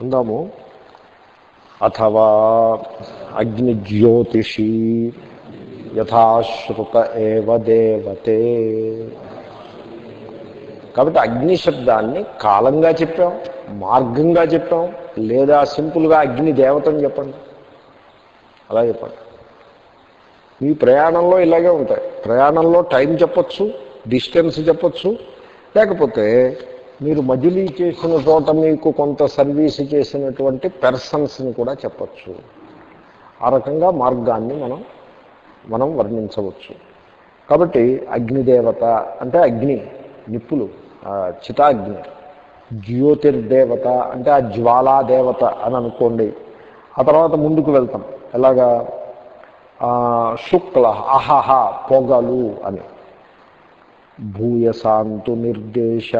అందాము అథవా అగ్నిజ్యోతిషి యథాశ్రుత ఏవ దేవతే. కాబట్టి అగ్ని శబ్దాన్ని కాలంగా చెప్పాం మార్గంగా చెప్పాం లేదా సింపుల్గా అగ్ని దేవతని చెప్పండి. అలా చెప్పండి. మీ ప్రయాణంలో ఇలాగే ఉంటాయి. ప్రయాణంలో టైం చెప్పచ్చు డిస్టెన్స్ చెప్పచ్చు లేకపోతే మీరు మజిలీ చేసిన చోట మీకు కొంత సర్వీస్ చేసినటువంటి పెర్సన్స్ని కూడా చెప్పచ్చు. ఆ రకంగా మార్గాన్ని మనం మనం వర్ణించవచ్చు. కాబట్టి అగ్నిదేవత అంటే అగ్ని నిప్పులు చితాగ్ని. జ్యోతిర్దేవత అంటే ఆ జ్వాలాదేవత అని అనుకోండి. ఆ తర్వాత ముందుకు వెళ్తాం. ఎలాగా? శుక్ల అహహ పొగలు అని. భూయశాంతు నిర్దేశ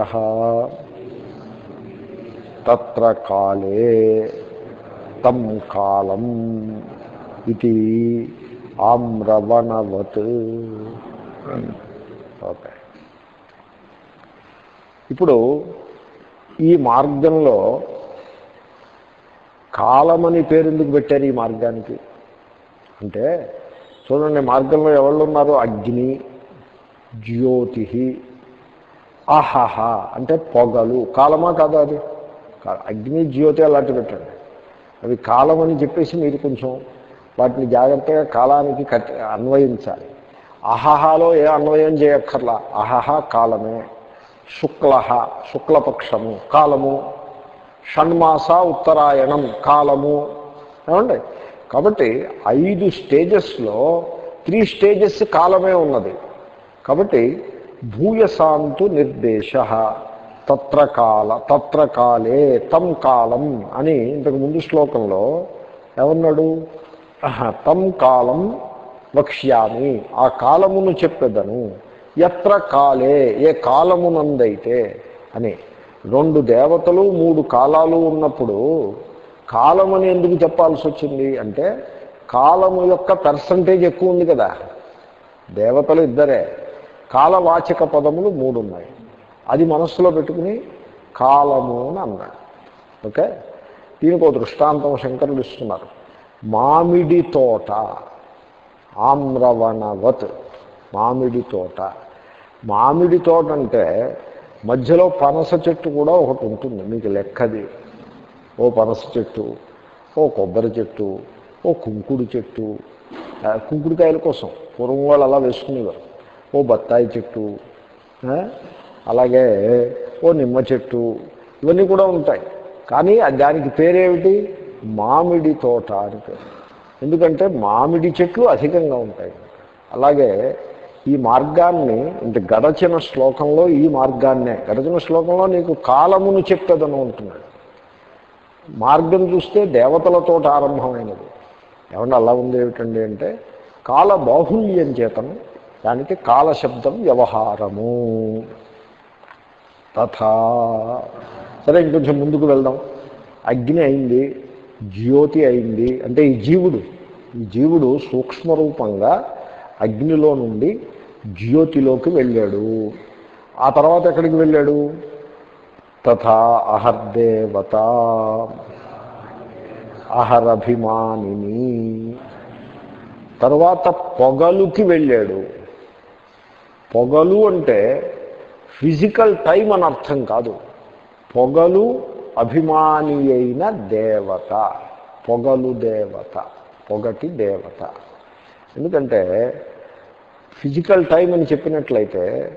తత్ర కాలే తం కాలం ఇది ఆమ్రవణవత్ ఓకే ఇప్పుడు ఈ మార్గంలో కాలమని పేరు ఎందుకు పెట్టారు ఈ మార్గానికి? అంటే చూడండి మార్గంలో ఎవళ్ళు ఉన్నారు అగ్ని జ్యోతి ఆహాహ అంటే పొగలు. కాలమా కాదా అది? అగ్ని జ్యోతి అలాంటి పెట్టండి. అవి కాలం అని చెప్పేసి మీరు కొంచెం వాటిని జాగ్రత్తగా కాలానికి కట్ అన్వయించాలి. అహహాలో ఏ అన్వయం చేయక్కర్లా. అహహ కాలమే. శుక్ల శుక్లపక్షము కాలము. షణ్మాస ఉత్తరాయణం కాలము. ఏమండి? కాబట్టి ఐదు స్టేజెస్లో త్రీ స్టేజెస్ కాలమే ఉన్నది. కాబట్టి భూయశాంతు నిర్దేశ. తత్ర కాల తత్ర కాలే తం కాలం అని ఇంతకు ముందు శ్లోకంలో ఏమన్నాడు తం కాలం వక్ష్యామి ఆ కాలమును చెప్పెదను. ఎత్ర కాలే ఏ కాలమునందైతే అని. రెండు దేవతలు మూడు కాలాలు ఉన్నప్పుడు కాలం అని ఎందుకు చెప్పాల్సి వచ్చింది అంటే కాలము యొక్క పర్సంటేజ్ ఎక్కువ ఉంది కదా. దేవతలు ఇద్దరే. కాలవాచక పదములు మూడు ఉన్నాయి అది మనస్సులో పెట్టుకుని కాలము అని అన్నాడు. ఓకే? దీనికి ఒక దృష్టాంతం శంకరులు ఇస్తున్నారు. మామిడి తోట ఆమ్రవణవత్. మామిడి తోట. మామిడి తోట అంటే మధ్యలో పనస చెట్టు కూడా ఒకటి ఉంటుంది. మీకు లెక్కది. ఓ పనస చెట్టు ఓ కొబ్బరి చెట్టు ఓ కుంకుడు చెట్టు. కుంకుడుకాయల కోసం. పూర్వం వాళ్ళు అలా వేసుకునేవారు. ఓ బత్తాయి చెట్టు అలాగే ఓ నిమ్మ చెట్టు ఇవన్నీ కూడా ఉంటాయి. కానీ దానికి పేరేమిటి? మామిడి తోట అని పేరు. ఎందుకంటే మామిడి చెట్లు అధికంగా ఉంటాయి. అలాగే ఈ మార్గాన్ని ఇంత గడచిన శ్లోకంలో ఈ మార్గాన్నే గడచిన శ్లోకంలో నీకు కాలమును చెప్పేదని ఉంటున్నాడు మార్గం చూస్తే దేవతలతో ఆరంభమైనది. ఏమన్నా అలా ఉంది ఏమిటండి అంటే కాల బాహుల్యం చేతను దానికి కాలశబ్దం వ్యవహారము. తథా. సరే ఇంకొంచెం ముందుకు వెళ్దాం. అగ్ని అయింది జ్యోతి అయింది అంటే ఈ జీవుడు ఈ జీవుడు సూక్ష్మరూపంగా అగ్నిలో నుండి జ్యోతిలోకి వెళ్ళాడు. ఆ తర్వాత ఎక్కడికి వెళ్ళాడు? తథా అహర్దేవత. అహరభిమానిని. తర్వాత పొగలుకి వెళ్ళాడు. పొగలు అంటే ఫిజికల్ టైం అని అర్థం కాదు. పొగలు అభిమాని అయిన దేవత. పొగలు దేవత. పొగటి దేవత. ఎందుకంటే ఫిజికల్ టైం అని చెప్పినట్లయితే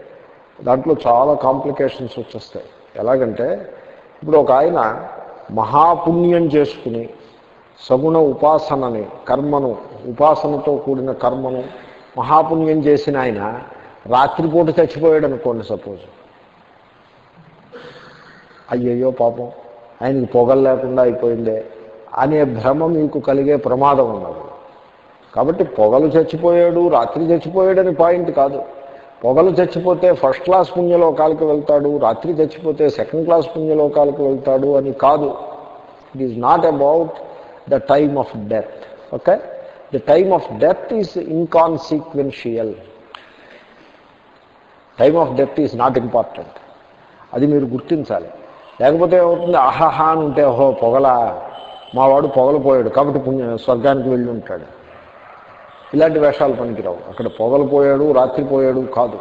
దాంట్లో చాలా కాంప్లికేషన్స్ వచ్చేస్తాయి. ఎలాగంటే ఇప్పుడు ఒక ఆయన మహాపుణ్యం చేసుకుని సగుణ ఉపాసనని కర్మను ఉపాసనతో కూడిన కర్మను మహాపుణ్యం చేసిన ఆయన రాత్రిపూట చచ్చిపోయాడు అనుకోండి సపోజ్. అయ్యయ్యో పాపం ఆయనకి పొగలు లేకుండా అయిపోయిందే అనే భ్రమ మీకు కలిగే ప్రమాదం ఉన్నది. కాబట్టి పొగలు చచ్చిపోయాడు రాత్రి చచ్చిపోయాడని పాయింట్ కాదు. పొగలు చచ్చిపోతే ఫస్ట్ క్లాస్ పుణ్యలోకాలకు వెళ్తాడు రాత్రి చచ్చిపోతే సెకండ్ క్లాస్ పుణ్యలోకాలకు వెళ్తాడు అని కాదు. It is not about the time of death okay the time of death is inconsequential time of death is not important అది మీరు గుర్తించాలి. లేకపోతే ఏమవుతుంది? ఆహాహా అని ఉంటే ఓహో పొగల. మావాడు పొగలపోయాడు. పొగలు పోయాడు కాబట్టి పుణ్య స్వర్గానికి వెళ్ళి ఉంటాడు. ఇలాంటి వేషాలు పనికిరావు. అక్కడ పొగలు పోయాడు రాత్రి పోయాడు కాదు.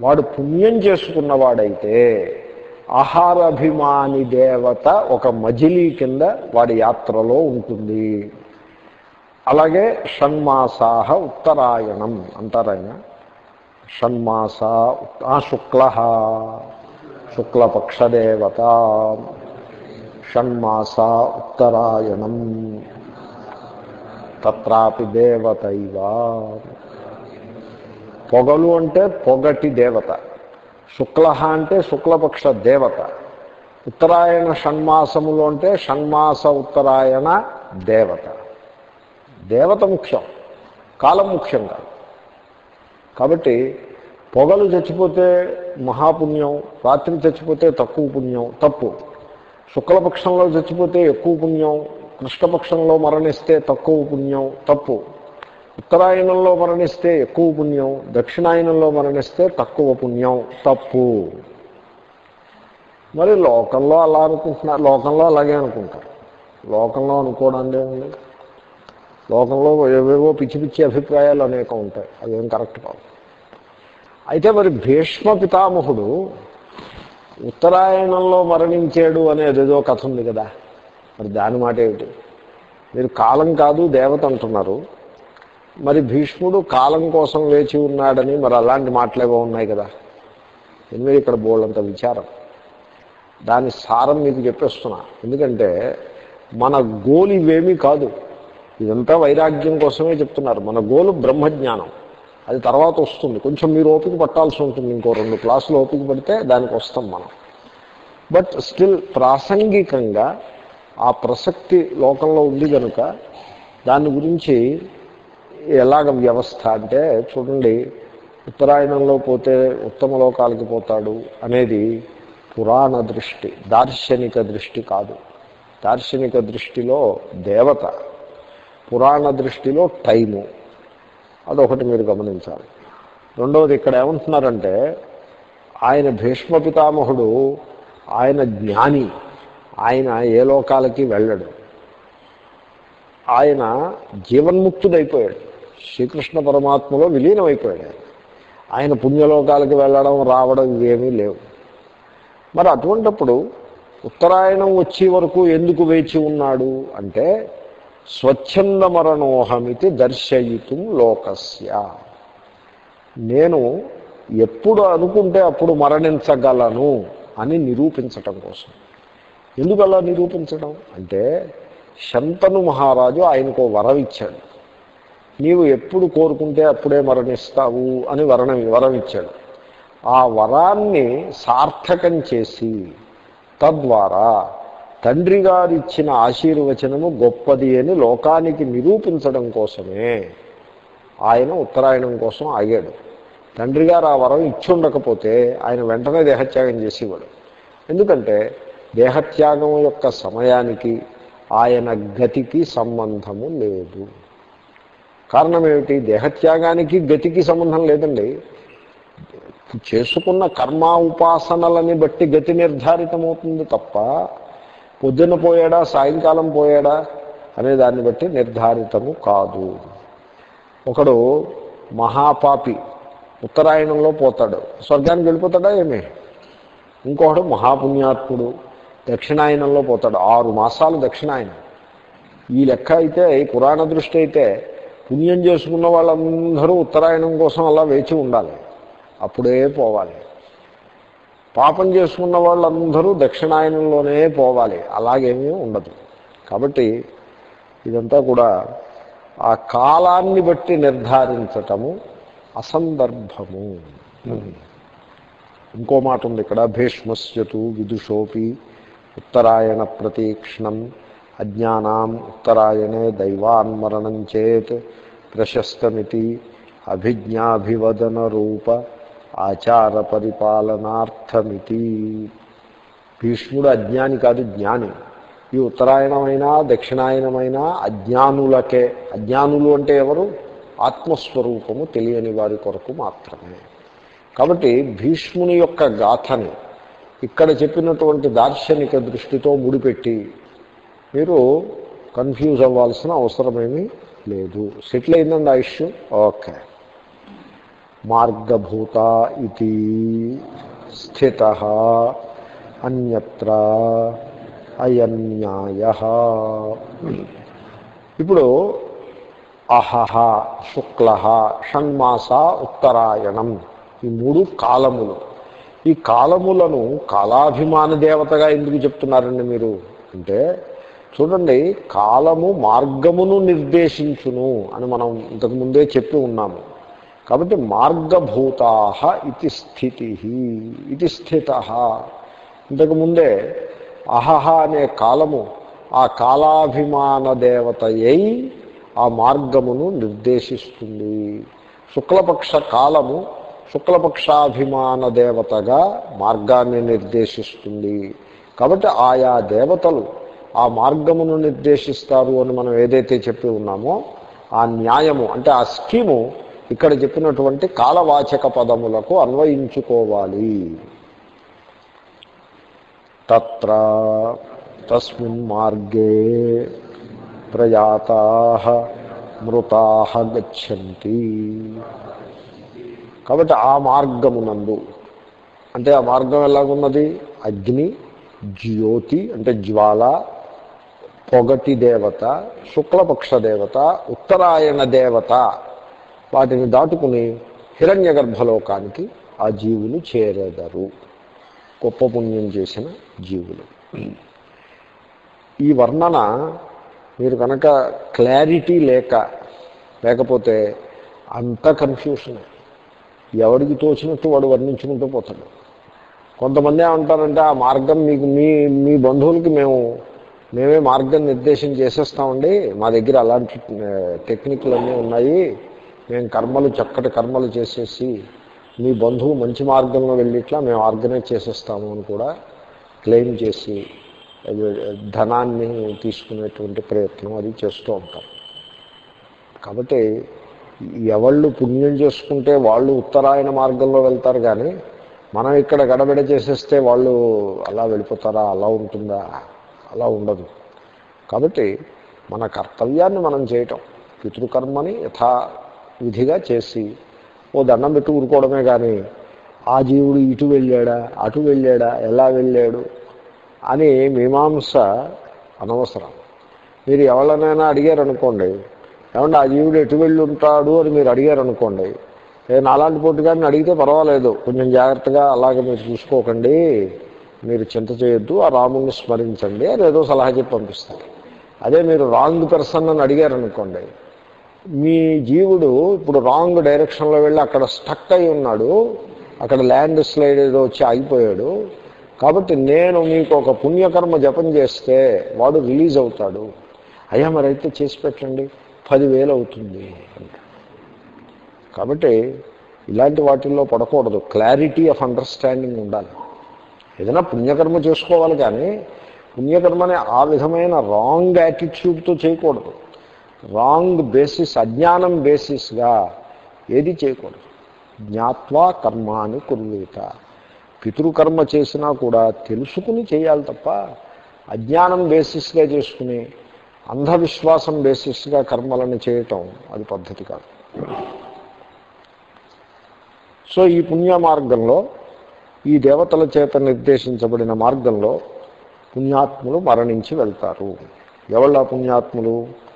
వాడు పుణ్యం చేసుకున్నవాడైతే ఆహారాభిమాని దేవత ఒక మజిలీ కింద వాడి యాత్రలో ఉంటుంది. అలాగే షణ్మాసాహ ఉత్తరాయణం అంటారాయన షణ్మాస శుక్ల. శుక్లపక్షదేవత. షణ్మాస ఉత్తరాయణం. తత్రాపి దేవతైవ. పొగలు అంటే పొగటి దేవత. శుక్ల అంటే శుక్లపక్ష దేవత. ఉత్తరాయణ షణ్మాసములు అంటే షణ్మాస ఉత్తరాయణ దేవత. దేవత ముఖ్యం. కాలం ముఖ్యం కాదు కాబట్టి పొగలు చచ్చిపోతే మహాపుణ్యం రాత్రి చచ్చిపోతే తక్కువ పుణ్యం తప్పు. శుక్లపక్షంలో చచ్చిపోతే ఎక్కువ పుణ్యం కృష్ణపక్షంలో మరణిస్తే తక్కువ పుణ్యం తప్పు. ఉత్తరాయణంలో మరణిస్తే ఎక్కువ పుణ్యం దక్షిణాయనంలో మరణిస్తే తక్కువ పుణ్యం తప్పు. మరి లోకంలో అలా అనుకుంటున్నారు లోకంలో అలాగే అనుకుంటారు. లోకంలో అనుకోవడం ఏముంది? లోకంలో ఏవేవో పిచ్చి పిచ్చి అభిప్రాయాలు అనేకం ఉంటాయి. అదేం కరెక్ట్ కాదు. అయితే మరి భీష్మ పితామహుడు ఉత్తరాయణంలో మరణించాడు అనేది ఏదో కథ ఉంది కదా. మరి దాని మాట ఏమిటి? మీరు కాలం కాదు దేవత అంటున్నారు. మరి భీష్ముడు కాలం కోసం వేచి ఉన్నాడని మరి అలాంటి మాటలేవో ఉన్నాయి కదా. ఎనిమిది ఇక్కడ బోళ్ళంత విచారం. దాని సారం మీకు చెప్పేస్తున్నా. ఎందుకంటే మన గోలు ఇవేమీ కాదు. ఇదంతా వైరాగ్యం కోసమే చెప్తున్నారు. మన గోలు బ్రహ్మజ్ఞానం. అది తర్వాత వస్తుంది. కొంచెం మీరు ఓపిక పట్టాల్సి ఉంటుంది. ఇంకో రెండు క్లాసులు ఓపిక పడితే దానికి వస్తాం మనం. బట్ స్టిల్ ప్రాసంగికంగా ఆ ప్రసక్తి లోకంలో ఉంది కనుక దాని గురించి ఎలాగ వ్యవస్థ అంటే చూడండి ఉత్తరాయణంలో పోతే ఉత్తమ లోకాలకి పోతాడు అనేది పురాణ దృష్టి దార్శనిక దృష్టి కాదు. దార్శనిక దృష్టిలో దేవత పురాణ దృష్టిలో టైము. అదొకటి మీరు గమనించాలి. రెండవది ఇక్కడ ఏమంటున్నారంటే ఆయన భీష్మ పితామహుడు ఆయన జ్ఞాని ఆయన ఏ లోకాలకి వెళ్ళడు. ఆయన జీవన్ముక్తుడైపోయాడు. శ్రీకృష్ణ పరమాత్మలో విలీనమైపోయాడు ఆయన. పుణ్యలోకాలకి వెళ్ళడం రావడం ఇవేమీ లేవు. మరి అటువంటప్పుడు ఉత్తరాయణం వచ్చే వరకు ఎందుకు వేచి ఉన్నాడు అంటే స్వచ్ఛంద మరణోహమితి దర్శయితం లోకస్య. నేను ఎప్పుడు అనుకుంటే అప్పుడు మరణించగలను అని నిరూపించటం కోసం. ఎందుకు అలా నిరూపించడం అంటే శంతను మహారాజు ఆయనకు వరం ఇచ్చాడు నీవు ఎప్పుడు కోరుకుంటే అప్పుడే మరణిస్తావు అని వరణం వరం ఇచ్చాడు ఆ వరాన్ని సార్థకం చేసి తద్వారా తండ్రి గారు ఇచ్చిన ఆశీర్వచనము గొప్పది అని లోకానికి నిరూపించడం కోసమే ఆయన ఉత్తరాయణం కోసం ఆగాడు. తండ్రి గారు ఆ వరం ఇచ్చి ఉండకపోతే ఆయన వెంటనే దేహత్యాగం చేసేవాడు. ఎందుకంటే దేహత్యాగం యొక్క సమయానికి ఆయన గతికి సంబంధము లేదు. కారణం ఏమిటి? దేహత్యాగానికి గతికి సంబంధం లేదండి. చేసుకున్న కర్మ ఉపాసనలని బట్టి గతి నిర్ధారితమవుతుంది తప్ప పొద్దున్న పోయాడా సాయంకాలం పోయాడా అనే దాన్ని బట్టి నిర్ధారితము కాదు. ఒకడు మహాపాపి ఉత్తరాయణంలో పోతాడు. స్వర్గానికి వెళ్ళిపోతాడా ఏమి? ఇంకొకడు మహాపుణ్యాత్ముడు దక్షిణాయనంలో పోతాడు. ఆరు మాసాలు దక్షిణాయనం. ఈ లెక్క అయితే ఈ పురాణ దృష్టి అయితే పుణ్యం చేసుకున్న వాళ్ళందరూ ఉత్తరాయణం కోసం అలా వేచి ఉండాలి. అప్పుడే పోవాలి. పాపం చేసుకున్న వాళ్ళందరూ దక్షిణాయనంలోనే పోవాలి. అలాగేమీ ఉండదు. కాబట్టి ఇదంతా కూడా ఆ కాలాన్ని బట్టి నిర్ధారించటము అసందర్భము. ఇంకో మాట ఉంది ఇక్కడ. భీష్మస్యతు విదుషోపి ఉత్తరాయణ ప్రతీక్షణం. అజ్ఞానాం ఉత్తరాయణే దైవాన్మరణం చేత్ ప్రశస్తమితి అభిజ్ఞాభివదన రూప ఆచార పరిపాలనార్థమితి భీష్ముడు అజ్ఞాని కాదు జ్ఞాని. ఈ ఉత్తరాయణమైనా దక్షిణాయనమైనా అజ్ఞానులకే అజ్ఞానులు అంటే ఎవరు? ఆత్మస్వరూపము తెలియని వారి కొరకు మాత్రమే. కాబట్టి భీష్ముని యొక్క గాథని ఇక్కడ చెప్పినటువంటి దార్శనిక దృష్టితో ముడిపెట్టి మీరు కన్ఫ్యూజ్ అవ్వాల్సిన అవసరమేమీ లేదు. సెటిల్ అయిందండి ఆ ఇష్యూ? ఓకే. మార్గభూత ఇది స్థిత అన్యత్ర అయన్యాయ. ఇప్పుడు అహహ శుక్ల షణ్మాస ఉత్తరాయణం ఈ మూడు కాలములు. ఈ కాలములను కాలాభిమాన దేవతగా ఎందుకు చెప్తున్నారండి మీరు? అంటే చూడండి కాలము మార్గమును నిర్దేశించును అని మనం ఇంతకుముందే చెప్పి ఉన్నాము. కాబట్టి మార్గభూతా ఇది స్థితి ఇది స్థిత. ఇంతకుముందే అహహ అనే కాలము ఆ కాలాభిమాన దేవతయై ఆ మార్గమును నిర్దేశిస్తుంది. శుక్లపక్ష కాలము శుక్లపక్షాభిమాన దేవతగా మార్గాన్ని నిర్దేశిస్తుంది. కాబట్టి ఆయా దేవతలు ఆ మార్గమును నిర్దేశిస్తారు అని మనం ఏదైతే చెప్పి ఉన్నామో ఆ న్యాయము అంటే ఆ స్కీము ఇక్కడ చెప్పినటువంటి కాలవాచక పదములకు అన్వయించుకోవాలి. తత్ర తస్మిన్ మార్గే ప్రయాతా మృతా గచ్చంతి. కాబట్టి ఆ మార్గమునందు అంటే ఆ మార్గం ఎలాగున్నది? అగ్ని జ్యోతి అంటే జ్వాల పొగటి దేవత శుక్లపక్ష దేవత ఉత్తరాయణ దేవత వాటిని దాటుకుని హిరణ్య గర్భలోకానికి ఆ జీవులు చేరేదరు. గొప్ప పుణ్యం చేసిన జీవులు. ఈ వర్ణన మీరు కనుక క్లారిటీ లేక లేకపోతే అంత కన్ఫ్యూషన్ ఎవడికి తోచినట్టు వాడు వర్ణించుకుంటూ పోతాడు. కొంతమంది ఏమంటారంటే ఆ మార్గం మీకు మీ మీ బంధువులకి మేము మేమే మార్గం నిర్దేశం చేసేస్తామండి. మా దగ్గర అలాంటి టెక్నిక్లు అన్నీ ఉన్నాయి. మేము కర్మలు చక్కటి కర్మలు చేసేసి మీ బంధువు మంచి మార్గంలో వెళ్ళిట్లా మేము ఆర్గనైజ్ చేసేస్తాము అని కూడా క్లెయిమ్ చేసి ధనాన్ని తీసుకునేటువంటి ప్రయత్నం అది చేస్తూ ఉంటాం. కాబట్టి ఎవళ్ళు పుణ్యం చేసుకుంటే వాళ్ళు ఉత్తరాయణ మార్గంలో వెళ్తారు కానీ మనం ఇక్కడ గడబిడ చేసేస్తే వాళ్ళు అలా వెళ్ళిపోతారా అలా ఉంటుందా? అలా ఉండదు. కాబట్టి మన కర్తవ్యాన్ని మనం చేయటం పితృకర్మని యథా విధిగా చేసి ఓ దండం పెట్టి ఊరుకోవడమే కానీ ఆ జీవుడు ఇటు వెళ్ళాడా అటు వెళ్ళాడా ఎలా వెళ్ళాడు అని మీమాంస అనవసరం. మీరు ఎవరినైనా అడిగారనుకోండి ఏమంటే ఆ జీవుడు ఎటు వెళ్ళి ఉంటాడు అని మీరు అడిగారు అనుకోండి నేను అలాంటి పొట్టు కానీ అడిగితే పర్వాలేదు కొంచెం జాగ్రత్తగా అలాగే మీరు చూసుకోకండి మీరు చింత చేయొద్దు ఆ రాముడిని స్మరించండి అని ఏదో సలహా చెప్పి పంపిస్తారు. అదే మీరు రాంగ్ పర్సన్ అని అడిగారనుకోండి మీ జీవుడు ఇప్పుడు రాంగ్ డైరెక్షన్లో వెళ్ళి అక్కడ స్టక్ అయి ఉన్నాడు అక్కడ ల్యాండ్ స్లైడ్ ఏదో వచ్చి ఆగిపోయాడు. కాబట్టి నేను మీకు ఒక పుణ్యకర్మ జపం చేస్తే వాడు రిలీజ్ అవుతాడు. అయ్యా మరైతే చేసి పెట్టండి. పదివేలు అవుతుంది కాబట్టి ఇలాంటి వాటిల్లో పడకూడదు. క్లారిటీ ఆఫ్ అండర్స్టాండింగ్ ఉండాలి. ఏదైనా పుణ్యకర్మ చేసుకోవాలి కానీ పుణ్యకర్మని ఆ విధమైన రాంగ్ యాటిట్యూడ్తో చేయకూడదు. రాంగ్ బేసిస్ అజ్ఞానం బేసిస్గా ఏది చేయకూడదు. జ్ఞాత్వా కర్మాని కుర్వీత. పితృకర్మ చేసినా కూడా తెలుసుకుని చేయాలి తప్ప అజ్ఞానం బేసిస్గా చేసుకుని అంధవిశ్వాసం బేసిస్గా కర్మలను చేయటం అది పద్ధతి కాదు. సో ఈ పుణ్య మార్గంలో ఈ దేవతల చేత నిర్దేశించబడిన మార్గంలో పుణ్యాత్ములు మరణించి వెళ్తారు. ఎవళ్ళ పుణ్యాత్ములు?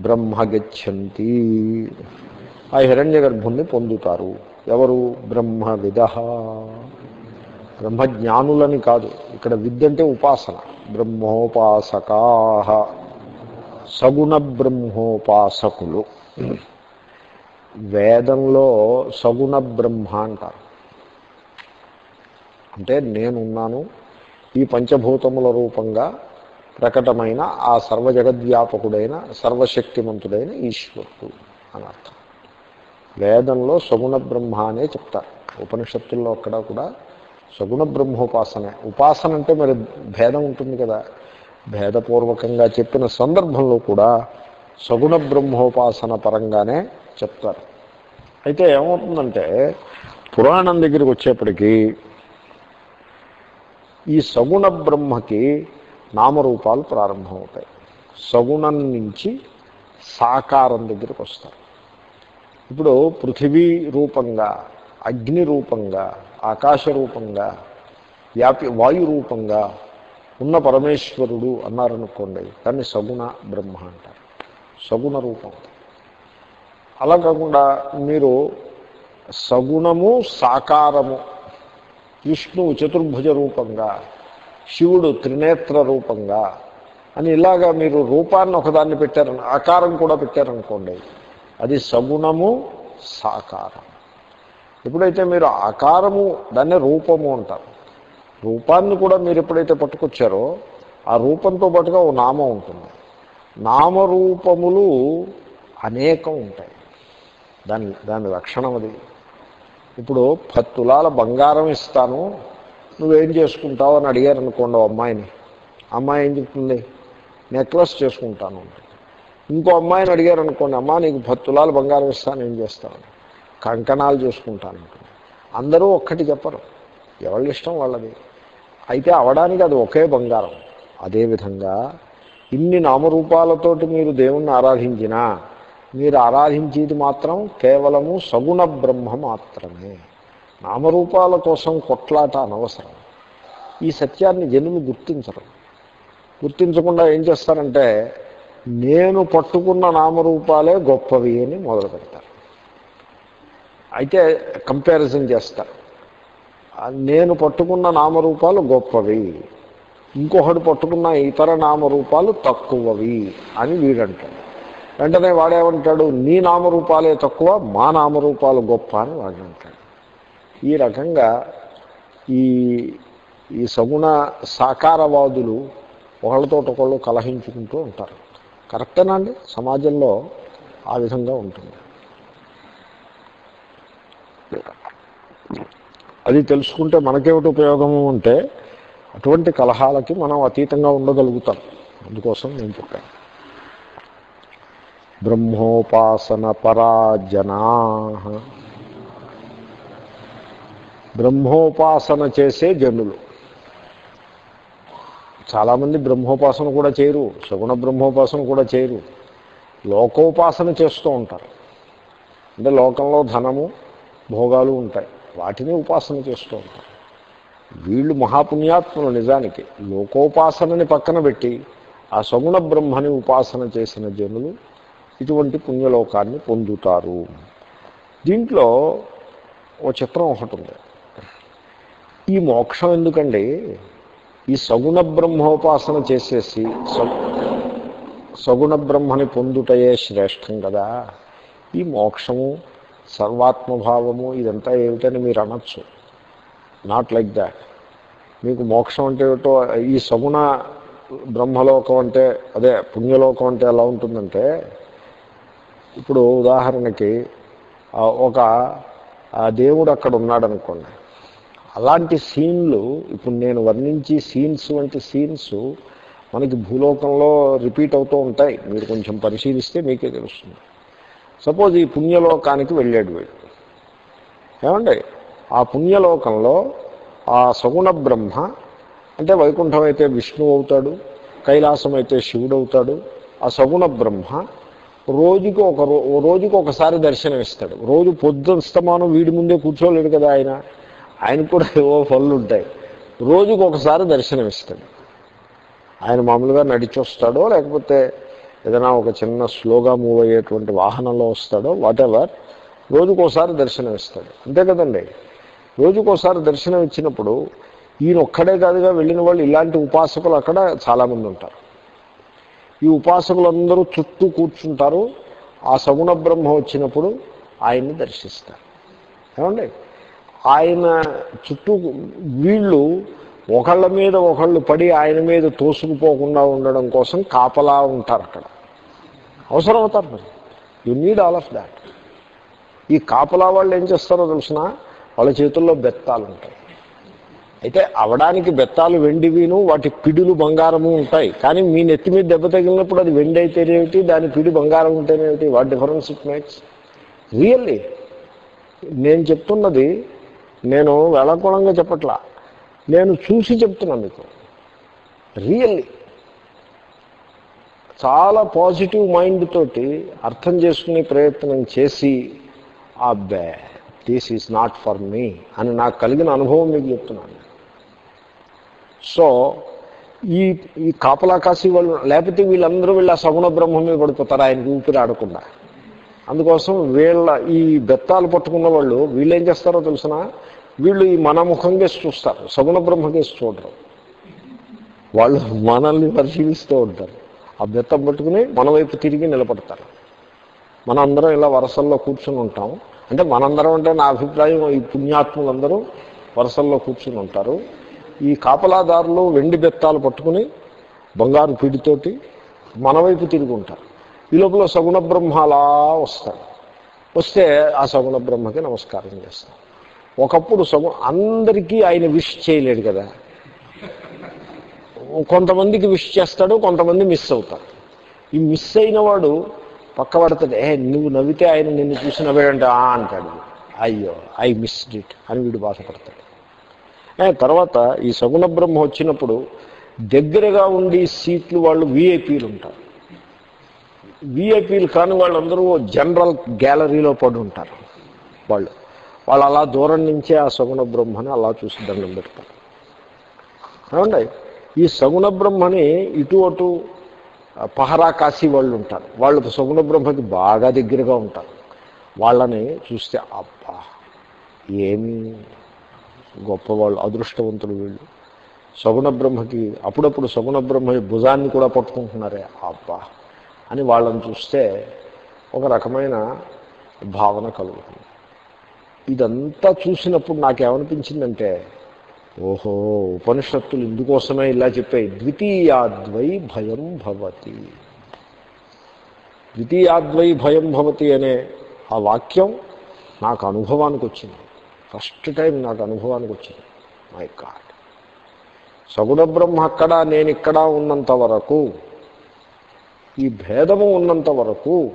బ్రహ్మ గచ్చంతి. ఆ హిరణ్య గర్భుణ్ణి పొందుతారు. ఎవరు? బ్రహ్మ విద బ్రహ్మజ్ఞానులని కాదు. ఇక్కడ విద్య అంటే ఉపాసన. బ్రహ్మోపాసకా. సగుణ బ్రహ్మోపాసకులు. వేదంలో సగుణ బ్రహ్మ అంటారు. అంటే నేనున్నాను ఈ పంచభూతముల రూపంగా ప్రకటమైన ఆ సర్వజగద్వ్యాపకుడైన సర్వశక్తిమంతుడైన ఈశ్వరుడు అనర్థం వేదంలో సగుణ బ్రహ్మ అనే చెప్తారు. ఉపనిషత్తుల్లో అక్కడ కూడా సగుణ బ్రహ్మోపాసనే. ఉపాసన అంటే మరి భేదం ఉంటుంది కదా. భేదపూర్వకంగా చెప్పిన సందర్భంలో కూడా సగుణ బ్రహ్మోపాసన పరంగానే చెప్తారు. అయితే ఏమవుతుందంటే పురాణం దగ్గరికి వచ్చేప్పటికీ ఈ సగుణ బ్రహ్మకి నామరూపాలు ప్రారంభమవుతాయి. సగుణం నుంచి సాకారం దగ్గరికి వస్తారు. ఇప్పుడు పృథివీ రూపంగా అగ్ని రూపంగా ఆకాశ రూపంగా వ్యాపి వాయు రూపంగా ఉన్న పరమేశ్వరుడు అన్నారనుకోండి దాన్ని సగుణ బ్రహ్మ అంటారు. సగుణ రూపం. అలా కాకుండా మీరు సగుణము సాకారము విష్ణువు చతుర్భుజ రూపంగా శివుడు త్రినేత్ర రూపంగా. అని ఇలాగా మీరు రూపాన్ని ఒకదాన్ని పెట్టారు ఆకారం కూడా పెట్టారనుకోండి అది సగుణము సాకారం. ఎప్పుడైతే మీరు ఆకారము దాన్నే రూపము అంటారు. రూపాన్ని కూడా మీరు ఎప్పుడైతే పట్టుకొచ్చారో ఆ రూపంతో పాటుగా ఓ నామం ఉంటుంది. నామరూపములు అనేకం ఉంటాయి. దాని దాని లక్షణం అది. ఇప్పుడు పత్తులాల బంగారం ఇస్తాను నువ్వేం చేసుకుంటావు అని అడిగారు అనుకోండి ఓ అమ్మాయిని. అమ్మాయి ఏం చెప్తుంది? నెక్లెస్ చేసుకుంటాను ఇంకో అమ్మాయిని అడిగారు అనుకోండి అమ్మా నీకు భత్తులాలు బంగారం ఇస్తాను ఏం చేస్తాను కంకణాలు చేసుకుంటాను అందరూ ఒక్కటి చెప్పరు. ఎవరి ఇష్టం వాళ్ళది. అయితే అవడానికి అది ఒకే బంగారం. అదేవిధంగా ఇన్ని నామరూపాలతోటి మీరు దేవుణ్ణి ఆరాధించినా మీరు ఆరాధించేది మాత్రం కేవలము సగుణ బ్రహ్మ మాత్రమే. నామరూపాల కోసం కొట్లాట అనవసరం. ఈ సత్యాన్ని జనులు గుర్తించరు. గుర్తించకుండా ఏం చేస్తారంటే నేను పట్టుకున్న నామరూపాలే గొప్పవి అని మొదలు పెడతారు. అయితే కంపారిజన్ చేస్తారు. నేను పట్టుకున్న నామరూపాలు గొప్పవి ఇంకొకడు పట్టుకున్న ఇతర నామరూపాలు తక్కువవి అని వీడంటాడు. వెంటనే వాడేమంటాడు నీ నామరూపాలే తక్కువ మా నామరూపాలు గొప్ప అని వాడు అంటాడు ఈ రకంగా ఈ ఈ సగుణ సాకారవాదులు ఒకళ్ళతో ఒకళ్ళు కలహించుకుంటూ ఉంటారు. కరెక్టేనా అండి? సమాజంలో ఆ విధంగా ఉంటుంది. అది తెలుసుకుంటే మనకేమిటి ఉపయోగము అంటే అటువంటి కలహాలకి మనం అతీతంగా ఉండగలుగుతాం. అందుకోసం నేను చెప్పాను. బ్రహ్మోపాసన పరాజనా బ్రహ్మోపాసన చేసే జనులు. చాలామంది బ్రహ్మోపాసన కూడా చేయరు సగుణ బ్రహ్మోపాసన కూడా చేయరు. లోకోపాసన చేస్తూ ఉంటారు. అంటే లోకంలో ధనము భోగాలు ఉంటాయి. వాటిని ఉపాసన చేస్తూ ఉంటారు. వీళ్ళు మహాపుణ్యాత్ములు నిజానికి. లోకోపాసనని పక్కన పెట్టి ఆ సగుణ బ్రహ్మని ఉపాసన చేసిన జనులు ఇటువంటి పుణ్యలోకాన్ని పొందుతారు. దీంట్లో ఓ చిత్రం ఒకటి ఉంది. ఈ మోక్షం ఎందుకండి? ఈ సగుణ బ్రహ్మోపాసన చేసేసి స- సగుణ బ్రహ్మని పొందుటయే శ్రేష్టం కదా. ఈ మోక్షము సర్వాత్మభావము ఇదంతా ఏమిటని మీరు అనొచ్చు. నాట్ లైక్ దాట్ మీకు మోక్షం అంటే ఏమిటో ఈ సగుణ బ్రహ్మలోకం అంటే అదే పుణ్యలోకం అంటే ఎలా ఉంటుందంటే ఇప్పుడు ఉదాహరణకి ఒక ఆ దేవుడు అక్కడ ఉన్నాడు అనుకోండి అలాంటి సీన్లు ఇప్పుడు నేను వర్ణించి సీన్స్ వంటి సీన్స్ మనకి భూలోకంలో రిపీట్ అవుతూ ఉంటాయి. మీరు కొంచెం పరిశీలిస్తే మీకే తెలుస్తుంది. సపోజ్ ఈ పుణ్యలోకానికి వెళ్ళాడు వీడు. ఏమండి? ఆ పుణ్యలోకంలో ఆ సగుణ బ్రహ్మ అంటే వైకుంఠం అయితే విష్ణువు అవుతాడు కైలాసం అయితే శివుడు అవుతాడు. ఆ సగుణ బ్రహ్మ రోజుకి ఒక రో రోజుకి ఒకసారి దర్శనం ఇస్తాడు రోజు పొద్దుస్తమానం వీడి ముందే కూర్చోలేడు కదా ఆయన. ఆయన కూడా ఏవో పనులు ఉంటాయి. రోజుకు ఒకసారి దర్శనం ఇస్తాడు. ఆయన మామూలుగా నడిచి వస్తాడో లేకపోతే ఏదైనా ఒక చిన్న స్లోగా మూవ్ అయ్యేటువంటి వాహనంలో వస్తాడో వాటెవర్ రోజుకోసారి దర్శనం ఇస్తాడు. అంతే కదండి. రోజుకోసారి దర్శనం ఇచ్చినప్పుడు ఈయన ఒక్కడే కాదుగా వెళ్ళిన వాళ్ళు ఇలాంటి ఉపాసకులు అక్కడ చాలామంది ఉంటారు. ఈ ఉపాసకులందరూ చుట్టూ కూర్చుంటారు. ఆ సగుణ బ్రహ్మ వచ్చినప్పుడు ఆయన్ని దర్శిస్తారు. ఏమండి? ఆయన చుట్టూ వీళ్ళు ఒకళ్ళ మీద ఒకళ్ళు పడి ఆయన మీద తోసుకుపోకుండా ఉండడం కోసం కాపలా ఉంటారు అక్కడ. అవసరం అవుతారు మరి. You need all of that ఈ కాపలా వాళ్ళు ఏం చేస్తారో తెలిసిన? వాళ్ళ చేతుల్లో బెత్తాలు ఉంటాయి. అయితే అవడానికి బెత్తాలు వెండివిను వాటి పిడులు బంగారము ఉంటాయి. కానీ మీ నెత్తి మీద దెబ్బ తగిలినప్పుడు అది వెండి అయితేనేమిటి దాని పిడి బంగారం ఉంటేనేమిటి what difference it makes really నేను చెప్తున్నది నేను వేళకోళంగా చెప్పట్లా. నేను చూసి చెప్తున్నాను మీకు. రియల్లీ చాలా పాజిటివ్ మైండ్ తోటి అర్థం చేసుకునే ప్రయత్నం చేసి అబ్బే this is not for me అని నాకు కలిగిన అనుభవం మీకు చెప్తున్నాను. సో ఈ ఈ కాపలా కాసి వాళ్ళు లేకపోతే వీళ్ళందరూ వీళ్ళ సగుణ బ్రహ్మ మీద పడిపోతారు ఆయనకి ఊపిరి ఆడకుండా. అందుకోసం వీళ్ళ ఈ బెత్తాలు పట్టుకున్న వాళ్ళు వీళ్ళు ఏం చేస్తారో తెలిసిన? వీళ్ళు ఈ మన కేసి చూస్తారు. సగుణ బ్రహ్మ కేసి చూడరు. వాళ్ళు మనల్ని పరిశీలిస్తూ ఉంటారు. ఆ బెత్తం పట్టుకుని మన వైపు తిరిగి నిలబడతారు. మనందరం ఇలా వరసల్లో కూర్చుని ఉంటాం. అంటే మనందరం అంటే నా అభిప్రాయం ఈ పుణ్యాత్ములందరూ వరసల్లో కూర్చుని ఉంటారు. ఈ కాపలాదారులు వెండి బెత్తాలు పట్టుకుని బంగారు పిడితోటి మన వైపు తిరిగి ఉంటారు. ఈ లోపల సగుణ బ్రహ్మ అలా వస్తాడు వస్తే ఆ సగుణ బ్రహ్మకి నమస్కారం చేస్తాం ఒకప్పుడు సగు అందరికీ ఆయన విష్ చేయలేడు కదా. కొంతమందికి విష్ చేస్తాడు కొంతమంది మిస్ అవుతారు. ఈ మిస్ అయిన వాడు పక్కబడతాడు ఏ నువ్వు నవ్వితే ఆయన నిన్ను చూసి నవ్వాడంటే ఆ అంటాడు. అయ్యో ఐ మిస్డ్ ఇట్ అని వీడు బాధపడతాడు. తర్వాత ఈ సగుణ బ్రహ్మ వచ్చినప్పుడు దగ్గరగా ఉండి సీట్లు వాళ్ళు విఐపీలు ఉంటారు. విఐపీలు కాని వాళ్ళందరూ జనరల్ గ్యాలరీలో పడి ఉంటారు. వాళ్ళు. వాళ్ళు అలా దూరం నుంచే ఆ సగుణ బ్రహ్మని అలా చూసి దండం పెడతారు. ఏమండి? ఈ సగుణ బ్రహ్మని ఇటు అటు పహరా కాసి వాళ్ళు ఉంటారు. వాళ్ళు సగుణ బ్రహ్మకి బాగా దగ్గరగా ఉంటారు. వాళ్ళని చూస్తే అబ్బా ఏమి గొప్పవాళ్ళు అదృష్టవంతులు వీళ్ళు. సగుణ బ్రహ్మకి అప్పుడప్పుడు సగుణ బ్రహ్మ భుజాన్ని కూడా పట్టుకుంటున్నారే. అబ్బా అని వాళ్ళని చూస్తే ఒక రకమైన భావన కలుగుతుంది. ఇదంతా చూసినప్పుడు నాకేమనిపించిందంటే ఓహో ఉపనిషత్తులు ఇందుకోసమే ఇలా చెప్పాయి ద్వితీయాద్వై భయం భవతి. ద్వితీయాద్వై భయం భవతి అనే ఆ వాక్యం నాకు అనుభవానికి వచ్చింది. ఫస్ట్ టైం నాకు అనుభవానికి వచ్చింది. My God. సగుణ బ్రహ్మ అక్కడ నేను ఇక్కడ ఉన్నంత వరకు ఈ భేదము ఉన్నంత వరకు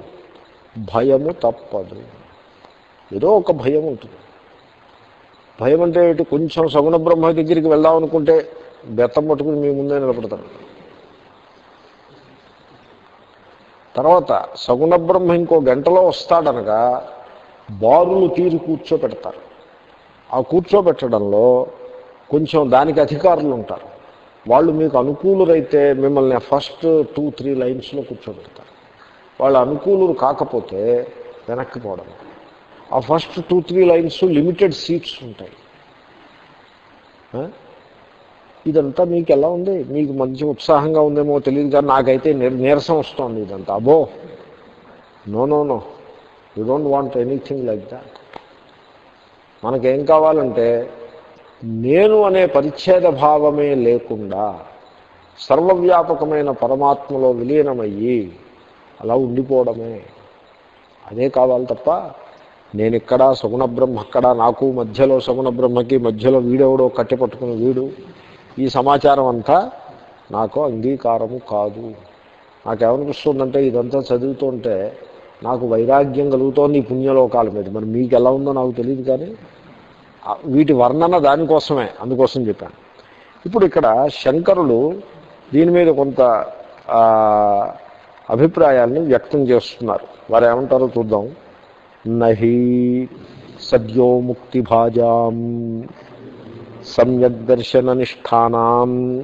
భయము తప్పదు. ఏదో ఒక భయం ఉంటుంది. భయం అంటే ఏంటి? కొంచెం సగుణ బ్రహ్మ దగ్గరికి వెళ్దాం అనుకుంటే బెత్తం పట్టుకుని మీ ముందే నిలబడతారు. తర్వాత సగుణ బ్రహ్మ ఇంకో గంటలో వస్తాడనగా బారులు తీరి కూర్చోబెడతారు. ఆ కూర్చోబెట్టడంలో కొంచెం దానికి అధికారులు ఉంటారు. వాళ్ళు మీకు అనుకూలురైతే మిమ్మల్ని ఫస్ట్ టూ త్రీ లైన్స్లో కూర్చోబెడతారు. వాళ్ళు అనుకూలు కాకపోతే వెనక్కి పోవడం ఆ first two three lines limited seats ఉంటాయి. ఇదంతా మీకు ఎలా ఉంది? మీకు మంచి ఉత్సాహంగా ఉందేమో తెలియదు కానీ నాకైతే నీరసం వస్తుంది ఇదంతా. అబో no no no you don't want anything like that మనకేం కావాలంటే నేను అనే పరిచ్ఛేద భావమే లేకుండా సర్వవ్యాపకమైన పరమాత్మలో విలీనమయ్యి అలా ఉండిపోవడమే. అదే కావాలి తప్ప నేను ఇక్కడ సగుణ బ్రహ్మ అక్కడ నాకు మధ్యలో సగుణ బ్రహ్మకి మధ్యలో వీడెవడో కట్టె పట్టుకుని వీడు. ఈ సమాచారం అంతా నాకు అంగీకారము కాదు. నాకేమనిపిస్తుందంటే ఇదంతా చదువుతుంటే నాకు వైరాగ్యం కలుగుతోంది ఈ పుణ్యలోకాల మీద. మరి మీకు ఎలా ఉందో నాకు తెలియదు కానీ వీటి వర్ణన దానికోసమే అందుకోసం చెప్పాను. ఇప్పుడు ఇక్కడ శంకరులు దీని మీద కొంత అభిప్రాయాల్ని అభిప్రాయాన్ని వ్యక్తం చేస్తున్నారు. వారు ఏమంటారో చూద్దాం. నహి సద్యో ముక్తి భాజాం సమ్యక్ దర్శన నిష్టానాం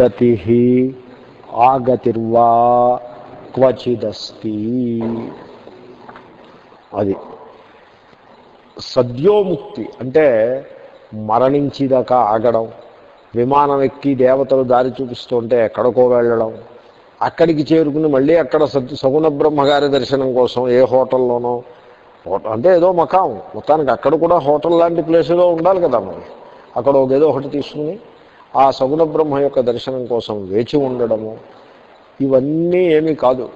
గతి ఆగతిర్వా క్వచిదస్తి. అది. సద్యోముక్తి అంటే మరణించేదాకా ఆగడం విమానం ఎక్కి దేవతలు దారి చూపిస్తుంటే ఎక్కడికో వెళ్ళడం అక్కడికి చేరుకుని మళ్ళీ అక్కడ సగుణ బ్రహ్మగారి దర్శనం కోసం ఏ హోటల్లోనో హోటల్ అంటే ఏదో మకాం. మొత్తానికి అక్కడ కూడా హోటల్ లాంటి ప్లేస్ ఏదో ఉండాలి కదా మరి. అక్కడ ఒక ఏదో ఒకటి తీసుకుని ఆ సగుణ బ్రహ్మ యొక్క దర్శనం కోసం వేచి ఉండడము ఇవన్నీ ఏమీ కాదు.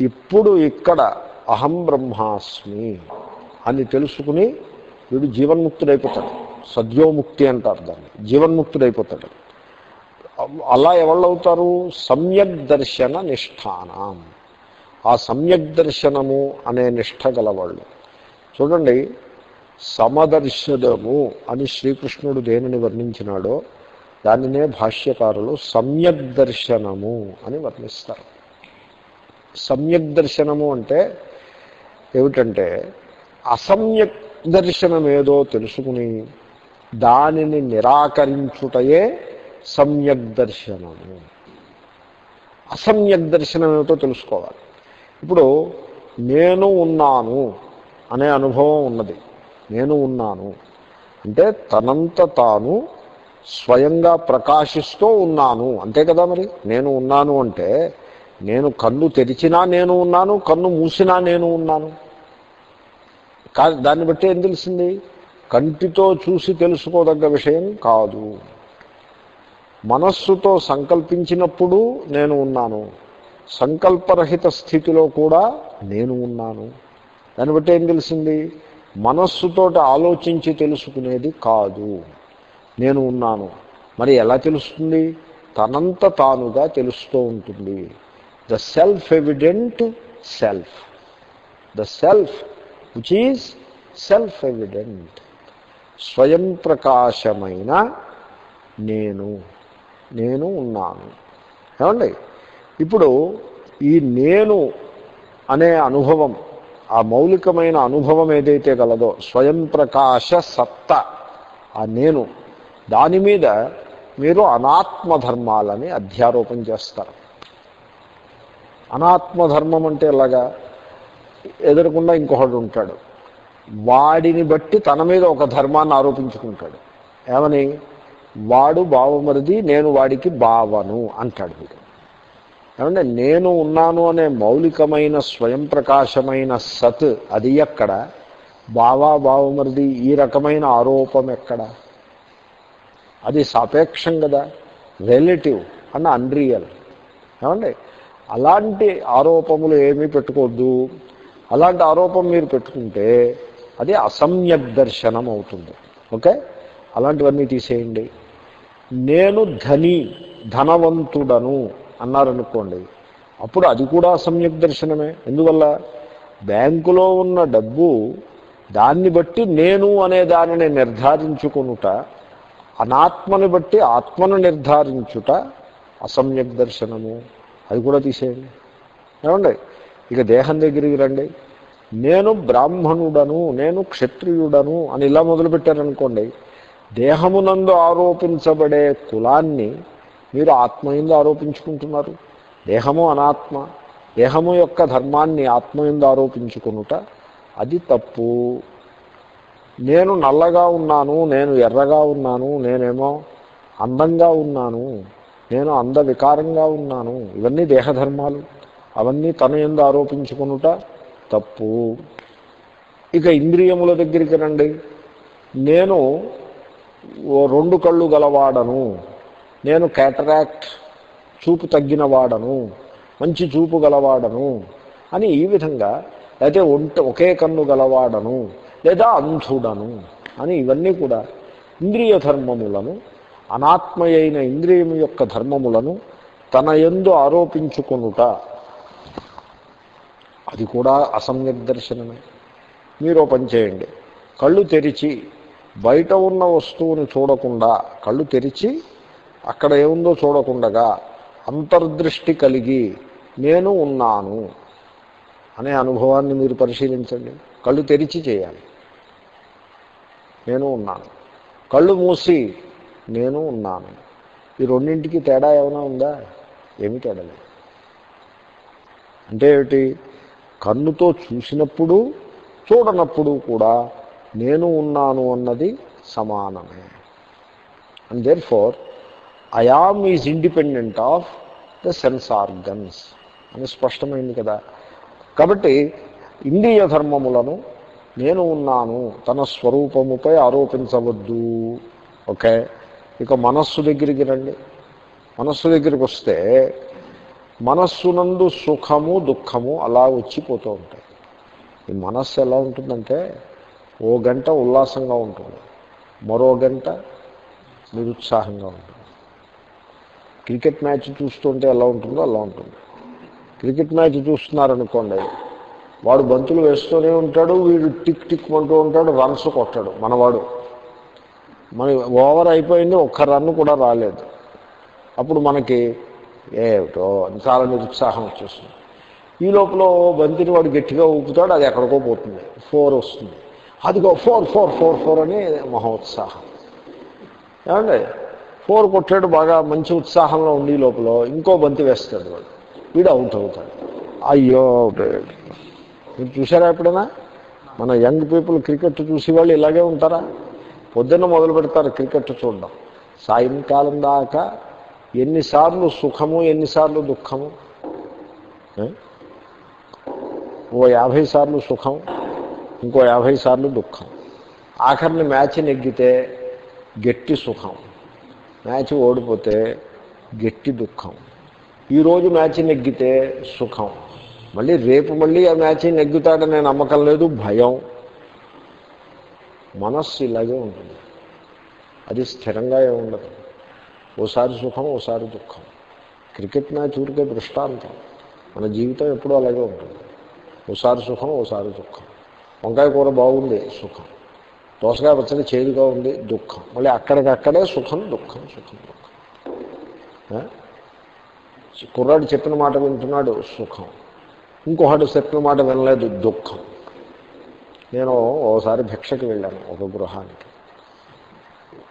ఇప్పుడు ఇక్కడ అహం బ్రహ్మాస్మి. అని తెలుసుకుని వీడు జీవన్ముక్తుడైపోతాడు. సద్యోముక్తి అంటారు దాన్ని. జీవన్ముక్తుడైపోతాడు. అలా ఎవళ్ళు అవుతారు సమ్యక్ దర్శన నిష్ఠానం. ఆ సమ్యక్ దర్శనము అనే నిష్ఠ గలవాళ్ళు. చూడండి సమదర్శనము అని శ్రీకృష్ణుడు దేనిని వర్ణించినాడో దానినే భాష్యకారులు సమ్యక్ దర్శనము అని వర్ణిస్తారు. సమ్యక్ దర్శనము అంటే ఏమిటంటే అసమ్యక్ దర్శనం ఏదో తెలుసుకుని దానిని నిరాకరించుటయే సమ్యక్ దర్శనము. అసమ్యక్ దర్శనం ఏమిటో తెలుసుకోవాలి. ఇప్పుడు నేను ఉన్నాను అనే అనుభవం ఉన్నది. నేను ఉన్నాను అంటే తనంత తాను స్వయంగా ప్రకాశిస్తూ ఉన్నాను. అంతే కదా మరి? నేను ఉన్నాను అంటే నేను కన్ను తెరిచినా నేను ఉన్నాను కన్ను మూసినా నేను ఉన్నాను. కా దాన్ని బట్టి ఏం తెలిసింది కంటితో చూసి తెలుసుకోదగ్గ విషయం కాదు. మనస్సుతో సంకల్పించినప్పుడు నేను ఉన్నాను. సంకల్పరహిత స్థితిలో కూడా నేను ఉన్నాను. దాన్ని బట్టి ఏం తెలిసింది మనస్సుతో ఆలోచించి తెలుసుకునేది కాదు. నేను ఉన్నాను. మరి ఎలా తెలుస్తుంది? తనంత తానుగా తెలుస్తూ ఉంటుంది. The self evident self. The self which is self evident స్వయం ప్రకాశమైన నేను నేను ఉన్నాను ఏమండి? ఇప్పుడు ఈ నేను అనే అనుభవం ఆ మౌలికమైన అనుభవం ఏదైతే గలదో స్వయం ప్రకాశ సత్త ఆ నేను దాని మీద మీరు అనాత్మధర్మాలని అధ్యారోపణ చేస్తారు. అనాత్మధర్మం అంటే ఎలాగా? ఎదురకుండా ఇంకొకడు ఉంటాడు. వాడిని బట్టి తన మీద ఒక ధర్మాన్ని ఆరోపించుకుంటాడు. ఏమని? వాడు బావమరిది నేను వాడికి బావను అంటాడు వీడు. ఏమంటే నేను ఉన్నాను అనే మౌలికమైన స్వయం ప్రకాశమైన సత్ అది ఎక్కడ? బావా బావమరిది ఈ రకమైన ఆరోపం ఎక్కడ? అది సాపేక్షం కదా. రిలేటివ్ అన్న అన్రియల్ ఏమండి అలాంటి ఆరోపములు ఏమీ పెట్టుకోవద్దు. అలాంటి ఆరోపం మీరు పెట్టుకుంటే అది అసమ్యక్ దర్శనం అవుతుంది. ఓకే? అలాంటివన్నీ తీసేయండి. నేను ధని ధనవంతుడను అన్నారనుకోండి అప్పుడు అది కూడా అసమ్యక్ దర్శనమే. ఎందువల్ల? బ్యాంకులో ఉన్న డబ్బు దాన్ని బట్టి నేను అనే దానిని నిర్ధారించుకొనుట అనాత్మని బట్టి ఆత్మను నిర్ధారించుట అసమ్యక్ దర్శనము. అది కూడా తీసేయండి. ఏమండి? ఇక దేహం దగ్గరికి రండి. నేను బ్రాహ్మణుడను నేను క్షత్రియుడను అని ఇలా మొదలుపెట్టారనుకోండి. దేహమునందు ఆరోపించబడే కులాన్ని మీరు ఆత్మయందు ఆరోపించుకుంటున్నారు. దేహము అనాత్మ దేహము యొక్క ధర్మాన్ని ఆత్మయందు ఆరోపించుకునుట అది తప్పు. నేను నల్లగా ఉన్నాను నేను ఎర్రగా ఉన్నాను నేనేమో అందంగా ఉన్నాను నేను అంద వికారంగా ఉన్నాను ఇవన్నీ దేహధర్మాలు. అవన్నీ తన ఎందు ఆరోపించుకునుట తప్పు. ఇక ఇంద్రియముల దగ్గరికి రండి. నేను ఓ రెండు కళ్ళు గలవాడను. నేను క్యాటరాక్ట్ చూపు తగ్గిన వాడను. మంచి చూపు గలవాడను అని ఈ విధంగా అయితే ఒంట ఒకే కన్ను గలవాడను లేదా అంధుడను అని ఇవన్నీ కూడా ఇంద్రియ ధర్మములను అనాత్మయైన ఇంద్రియము యొక్క ధర్మములను తన ఎందు ఆరోపించుకొనుట అది కూడా అసమ్యక్ దర్శనమే మీరు పని చేయండి. కళ్ళు తెరిచి బయట ఉన్న వస్తువుని చూడకుండా కళ్ళు తెరిచి అక్కడ ఏముందో చూడకుండగా అంతర్దృష్టి కలిగి నేను ఉన్నాను అనే అనుభవాన్ని మీరు పరిశీలించండి. కళ్ళు తెరిచి చేయాలి. నేను ఉన్నాను. కళ్ళు మూసి నేను ఉన్నాను. ఈ రెండింటికి తేడా ఏమైనా ఉందా? ఏమీ తేడా లేదు. అంటే ఏమిటి? కన్నుతో చూసినప్పుడు చూడనప్పుడు కూడా నేను ఉన్నాను అన్నది సమానమే. And therefore I am is independent of the sense organs అని స్పష్టమైంది కదా. కాబట్టి ఇంద్రియ ధర్మములను నేను ఉన్నాను తన స్వరూపముపై ఆరోపించవద్దు. ఓకే? ఇక మనస్సు దగ్గరికి రండి. మనస్సు దగ్గరికి వస్తే మనస్సునందు సుఖము దుఃఖము అలా వచ్చిపోతూ ఉంటాయి. ఈ మనస్సు ఎలా ఉంటుందంటే ఓ గంట ఉల్లాసంగా ఉంటుంది. మరో గంట నిరుత్సాహంగా ఉంటుంది. క్రికెట్ మ్యాచ్ చూస్తుంటే ఎలా ఉంటుందో అలా ఉంటుంది. క్రికెట్ మ్యాచ్ చూస్తున్నారనుకోండి వాడు బంతులు వేస్తూనే ఉంటాడు వీడు టిక్ టిక్ అంటూ ఉంటాడు రన్స్ కొట్టాడు మనవాడు. మన ఓవర్ అయిపోయింది ఒక్క రన్ను కూడా రాలేదు. అప్పుడు మనకి ఏమిటో చాలా నిరుత్సాహం వచ్చేస్తుంది. ఈ లోపల బంతిని వాడు గట్టిగా ఊపుతాడు అది ఎక్కడికో పోతుంది. ఫోర్ వస్తుంది. అదిగో ఫోర్ ఫోర్ ఫోర్ ఫోర్ అని మహోత్సాహం. ఏమండి? ఫోర్ కొట్టాడు బాగా మంచి ఉత్సాహంలో ఉండి ఈ లోపల ఇంకో బంతి వేస్తాడు వాడు. వీడు అవుట్ అవుతాడు. అయ్యో అవుట్ అయ్యాడు మీరు చూసారా ఎప్పుడైనా? మన యంగ్ పీపుల్ క్రికెట్ చూసి వాళ్ళు ఇలాగే ఉంటారా? పొద్దున్న మొదలు పెడతారు క్రికెట్ చూడడం. సాయంకాలం దాకా ఎన్నిసార్లు సుఖము ఎన్నిసార్లు దుఃఖము? ఓ యాభై సార్లు సుఖం ఇంకో యాభై సార్లు దుఃఖం. ఆఖరిని మ్యాచ్ నెగ్గితే గట్టి సుఖం. మ్యాచ్ ఓడిపోతే గట్టి దుఃఖం. ఈరోజు మ్యాచ్ నెగ్గితే సుఖం. మళ్ళీ రేపు మళ్ళీ ఆ మ్యాచ్ నెగ్గుతాడనే నమ్మకం లేదు భయం. మనస్సు ఇలాగే ఉంటుంది. అది స్థిరంగా ఏముండదు. ఓసారి సుఖం ఓసారి దుఃఖం. క్రికెట్ మ్యాచ్ ఊరికే దృష్టాంతం. మన జీవితం ఎప్పుడూ అలాగే ఉంటుంది. ఓసారి సుఖం ఓసారి దుఃఖం. వంకాయ కూర బాగుంది సుఖం. దోసకాయ పచ్చడి చేదుగా ఉంది దుఃఖం. మళ్ళీ అక్కడికక్కడే సుఖం దుఃఖం సుఖం దుఃఖం. కుర్రాడు చెప్పిన మాట వింటున్నాడు సుఖం. ఇంకొకటి చెప్పిన మాట వినలేదు దుఃఖం. నేను ఓసారి భిక్షకి వెళ్ళాను ఒక గృహానికి.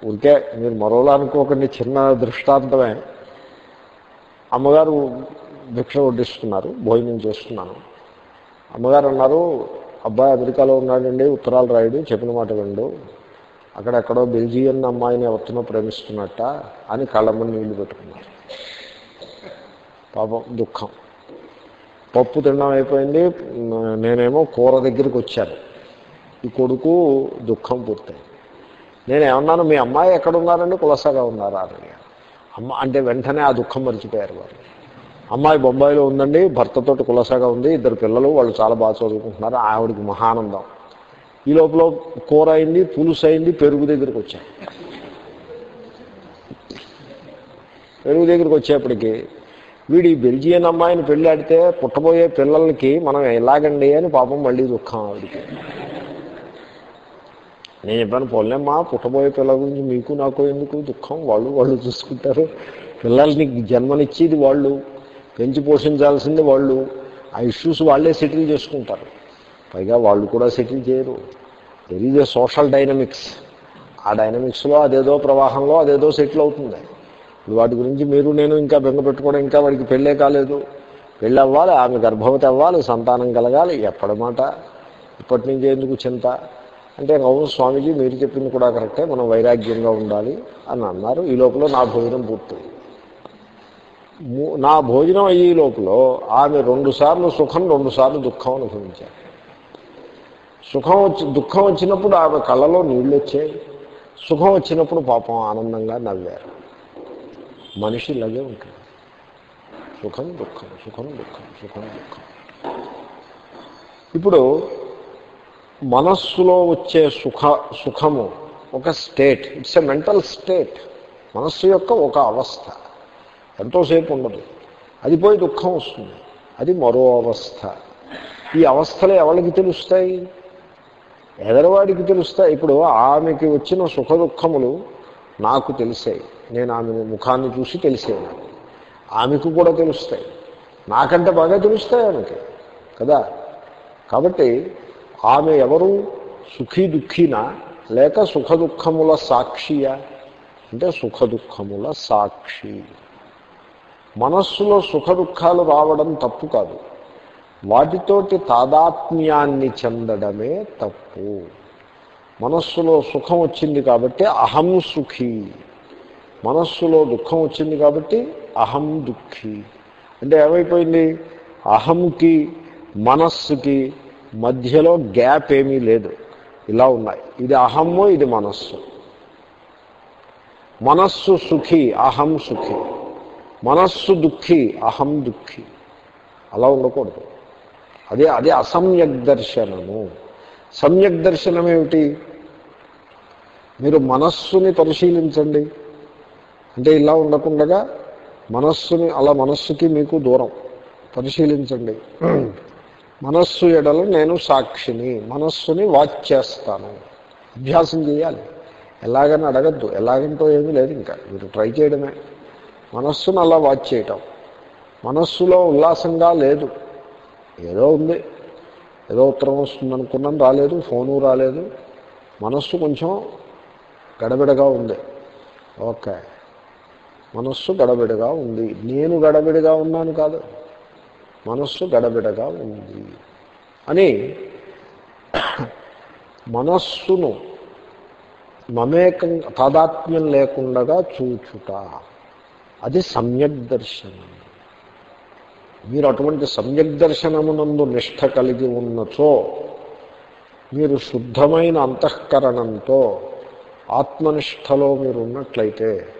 ఊరికే మీరు మరోలా అనుకోకండి చిన్న దృష్టాంతమే. అమ్మగారు భిక్ష వడ్డిస్తున్నారు భోజనం చేస్తున్నాను. అమ్మగారు అన్నారు అబ్బాయి అమెరికాలో ఉన్నాడండి ఉత్తరాలు రాయుడు చెప్పిన మాట విండు. అక్కడెక్కడో బెల్జియన్ అమ్మాయిని ఎవరినో ప్రేమిస్తున్నట్ట అని కళ్ళమ్మని నీళ్ళు పెట్టుకున్నారు. పాపం దుఃఖం. పప్పు తినడం అయిపోయింది నేనేమో కూర దగ్గరికి వచ్చాను. ఈ కొడుకు దుఃఖం పూర్తయింది. నేను ఏమన్నాను మీ అమ్మాయి ఎక్కడున్నారండి? కులసగా కులసాగా ఉన్నారా? అని అమ్మ అంటే వెంటనే ఆ దుఃఖం మర్చిపోయారు వారు అమ్మాయి బొంబాయిలో ఉందండి భర్తతోటి కులసాగా ఉంది ఇద్దరు పిల్లలు వాళ్ళు చాలా బాగా చదువుకుంటున్నారు ఆవిడకి మహానందం. ఈ లోపల కూర అయింది పులుసు అయింది పెరుగు దగ్గరికి వచ్చాను పెరుగు దగ్గరికి వచ్చేప్పటికి వీడు ఈ బెల్జియన్ అమ్మాయిని పెళ్ళాడితే పుట్టబోయే పిల్లలకి మనం ఎలాగండి అని పాపం మళ్ళీ దుఃఖం ఆవిడికి. నేను చెప్పాను పోలేమ్మా పుట్టబోయే పిల్లల గురించి మీకు నాకు ఎందుకు దుఃఖం? వాళ్ళు వాళ్ళు చూసుకుంటారు. పిల్లల్ని జన్మనిచ్చేది వాళ్ళు పెంచి పోషించాల్సింది వాళ్ళు. ఆ ఇష్యూస్ వాళ్ళే సెటిల్ చేసుకుంటారు. పైగా వాళ్ళు కూడా సెటిల్ చేయరు. There is a social dynamics ఆ డైనమిక్స్లో అదేదో ప్రవాహంలో అదేదో సెటిల్ అవుతుంది. ఇప్పుడు వాటి గురించి మీరు నేను ఇంకా బెంగ పెట్టుకోవడం ఇంకా వాడికి పెళ్ళే కాలేదు. పెళ్ళి అవ్వాలి ఆమె గర్భవతి అవ్వాలి సంతానం కలగాలి ఎప్పటిమాట ఇప్పటి నుంచి ఎందుకు చింత? అంటే అవును స్వామీజీ మీరు చెప్పింది కూడా కరెక్టే మనం వైరాగ్యంగా ఉండాలి అని అన్నారు. ఈ లోపల నా భోజనం పూర్తయింది. నా భోజనం అయ్యే లోపల ఆమె రెండుసార్లు సుఖం రెండు సార్లు దుఃఖం అనుభవించారు. సుఖం వచ్చి దుఃఖం వచ్చినప్పుడు ఆమె కళ్ళలో నీళ్ళు వచ్చాయి. సుఖం వచ్చినప్పుడు పాపం ఆనందంగా నవ్వారు. మనిషి ఇలాగే ఉంటుంది. సుఖం దుఃఖం సుఖం దుఃఖం సుఖం దుఃఖం. ఇప్పుడు మనస్సులో వచ్చే సుఖ సుఖము ఒక state it's a mental state మనస్సు యొక్క ఒక అవస్థ. ఎంతోసేపు ఉండదు. అది పోయి దుఃఖం వస్తుంది. అది మరో అవస్థ. ఈ అవస్థలు ఎవరికి తెలుస్తాయి? ఎదరవాడికి తెలుస్తాయి. ఇప్పుడు ఆమెకి వచ్చిన సుఖ దుఃఖములు నాకు తెలిసాయి. నేను ఆమె ముఖాన్ని చూసి తెలిసేది ఆమెకు కూడా తెలుస్తాయి. నాకంటే బాగా తెలుస్తాయి ఆమెకి. కదా? కాబట్టి ఆమె ఎవరు? సుఖీ దుఃఖీనా? లేక సుఖ దుఃఖముల సాక్షియా? అంటే సుఖ దుఃఖముల సాక్షి. మనస్సులో సుఖ దుఃఖాలు రావడం తప్పు కాదు. వాటితోటి తాదాత్మ్యాన్ని చెందడమే తప్పు. మనస్సులో సుఖం వచ్చింది కాబట్టి అహం సుఖీ. మనస్సులో దుఃఖం వచ్చింది కాబట్టి అహం దుఃఖీ. అంటే ఏమైపోయింది? అహంకి మనస్సుకి మధ్యలో గ్యాప్ ఏమీ లేదు. ఇలా ఉన్నాయి. ఇది అహమ్ము ఇది మనస్సు. మనస్సు సుఖీ అహం సుఖీ. మనస్సు దుఃఖీ అహం దుఃఖీ. అలా ఉండకూడదు. అదే అదే అసమ్యక్ దర్శనము. సమ్యక్ దర్శనం ఏమిటి? మీరు మనస్సుని పరిశీలించండి. అంటే ఇలా ఉండకుండగా మనస్సుని అలా మనస్సుకి మీకు దూరం. పరిశీలించండి. మనస్సు ఎడల నేను సాక్షిని మనస్సుని వాచ్ చేస్తాను. అభ్యాసం చేయాలి. ఎలాగని అడగద్దు. ఎలాగంటో ఏమీ లేదు ఇంకా. మీరు ట్రై చేయడమే. మనస్సును అలా వాచ్ చేయటం. మనస్సులో ఉల్లాసంగా లేదు. ఏదో ఉంది. ఏదో ఉత్తరం వస్తుంది అనుకున్నాను రాలేదు. ఫోను రాలేదు. మనస్సు కొంచెం గడబిడగా ఉంది. ఓకే. మనస్సు గడబిడగా ఉంది. నేను గడబిడగా ఉన్నాను కాదు. మనస్సు గడబిడగా ఉంది అని మనస్సును మమేకం తాదాత్మ్యం లేకుండా చూచుట. అది సమ్యక్ దర్శనం. మీరు అటువంటి సమ్యక్ దర్శనమునందు నిష్ట కలిగి ఉన్నచో మీరు శుద్ధమైన అంతఃకరణంతో ఆత్మనిష్టలో మీరు ఉన్నట్లయితే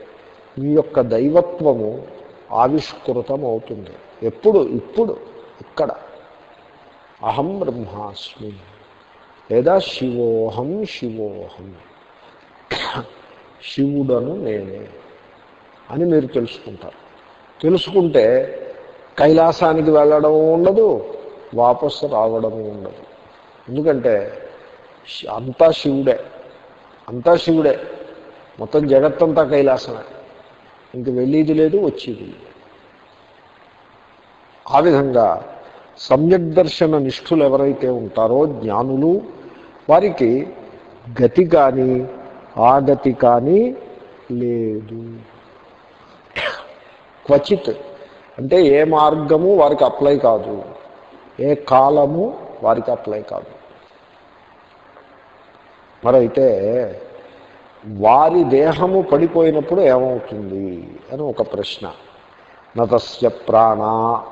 మీ యొక్క దైవత్వము ఆవిష్కృతం అవుతుంది ఎప్పుడు ఇప్పుడు ఇక్కడ. అహం బ్రహ్మాస్మి. లేదా శివోహం శివోహం. శివుడను నేనే అని మీరు తెలుసుకుంటారు. తెలుసుకుంటే కైలాసానికి వెళ్ళడం ఉండదు వాపసు రావడము ఉండదు. ఎందుకంటే అంతా శివుడే. అంతా శివుడే. మొత్తం జగత్తంతా కైలాసమే. ఇంక వెళ్ళేది లేదు వచ్చేది లేదు. ఆ విధంగా సమ్యక్ దర్శన నిష్ఠులు ఎవరైతే ఉంటారో జ్ఞానులు వారికి గతి కానీ ఆగతి కానీ లేదు. క్వచిత్ అంటే ఏ మార్గము వారికి అప్లై కాదు. ఏ కాలము వారికి అప్లై కాదు. మరైతే వారి దేహము పడిపోయినప్పుడు ఏమవుతుంది అని ఒక ప్రశ్న. నతస్య ప్రాణ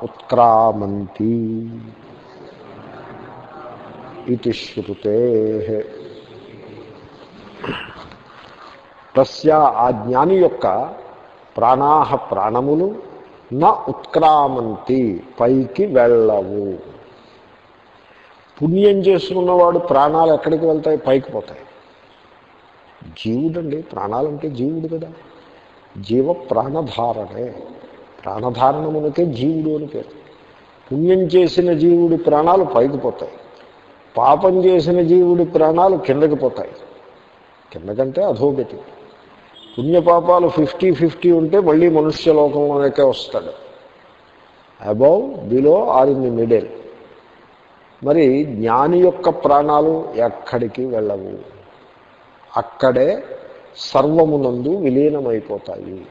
ఉత్క్రామంతి. ఇది శ్రుతే తస్య ఆ జ్ఞాని యొక్క ప్రాణాహ ప్రాణములు న ఉత్క్రామంతి పైకి వెళ్ళవు. పుణ్యం చేసుకున్నవాడు ప్రాణాలు ఎక్కడికి వెళ్తాయి? పైకి పోతాయి. జీవుడండి ప్రాణాలంటే జీవుడు కదా. జీవ ప్రాణధారణే. ప్రాణధారణమునకే జీవుడు అని పేరు. పుణ్యం చేసిన జీవుడి ప్రాణాలు పైకి పోతాయి. పాపం చేసిన జీవుడి ప్రాణాలు కిందకి పోతాయి. కిందకంటే అధోగతి. పుణ్యపాపాలు ఫిఫ్టీ ఫిఫ్టీ ఉంటే మళ్ళీ మనుష్య లోకంలోనే వస్తాడు. Above below or in the middle. మరి జ్ఞాని యొక్క ప్రాణాలు ఎక్కడికి వెళ్ళవు? అక్కడే సర్వమునందు విలీనమైపోతాయి.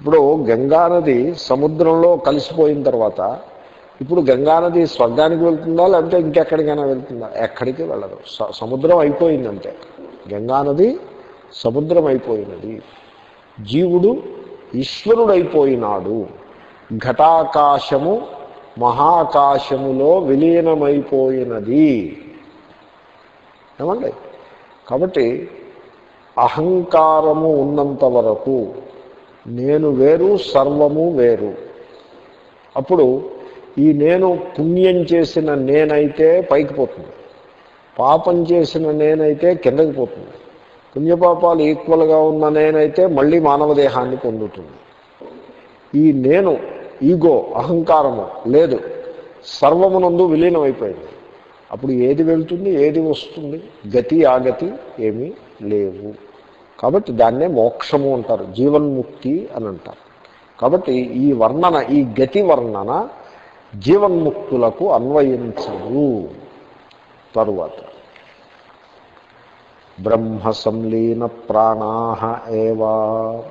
ఇప్పుడు గంగానది సముద్రంలో కలిసిపోయిన తర్వాత ఇప్పుడు గంగానది స్వర్గానికి వెళ్తుందా లేకపోతే ఇంకెక్కడికైనా వెళ్తుందా? ఎక్కడికి వెళ్ళదు. స- సముద్రం అయిపోయిందంటే గంగానది సముద్రం అయిపోయినది. జీవుడు ఈశ్వరుడైపోయినాడు. ఘటాకాశము మహాకాశములో విలీనమైపోయినది. ఏమండి? కాబట్టి అహంకారము ఉన్నంత వరకు నేను వేరు సర్వము వేరు. అప్పుడు ఈ నేను పుణ్యం చేసిన నేనైతే పైకి పోతుంది. పాపం చేసిన నేనైతే కిందకి పోతుంది. పుణ్యపాపాలు ఈక్వల్గా ఉన్న నేనైతే మళ్ళీ మానవ దేహాన్ని పొందుతుంది. ఈ నేను ఈగో అహంకారము లేదు. సర్వమునందు విలీనమైపోయింది. అప్పుడు ఏది వెళ్తుంది? ఏది వస్తుంది? గతి ఆగతి ఏమీ లేవు. కాబట్టి దాన్నే మోక్షము అంటారు జీవన్ముక్తి అని అంటారు. కాబట్టి ఈ వర్ణన ఈ గతి వర్ణన జీవన్ముక్తులకు అన్వయించదు. తరువాత బ్రహ్మ సంలీన ప్రాణా ఏవా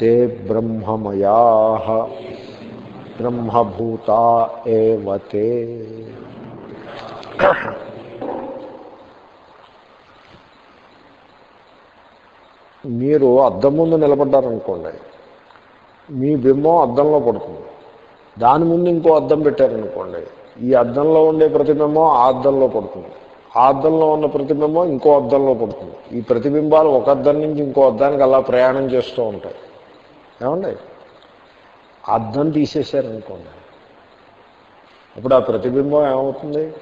తే బ్రహ్మమయా బ్రహ్మభూతా ఏవతే మీరు అద్దం ముందు నిలబడ్డారనుకోండి మీ బింబం అద్దంలో పడుతుంది. దాని ముందు ఇంకో అద్దం పెట్టారనుకోండి ఈ అద్దంలో ఉండే ప్రతిబింబం ఆ అద్దంలో పడుతుంది. ఆ అద్దంలో ఉన్న ప్రతిబింబం ఇంకో అద్దంలో పడుతుంది. ఈ ప్రతిబింబాలు ఒక అద్దం నుంచి ఇంకో అద్దానికి అలా ప్రయాణం చేస్తూ ఉంటాయి. ఏమండి? అద్దం తీసేశారనుకోండి అప్పుడు ఆ ప్రతిబింబం ఏమవుతుంది?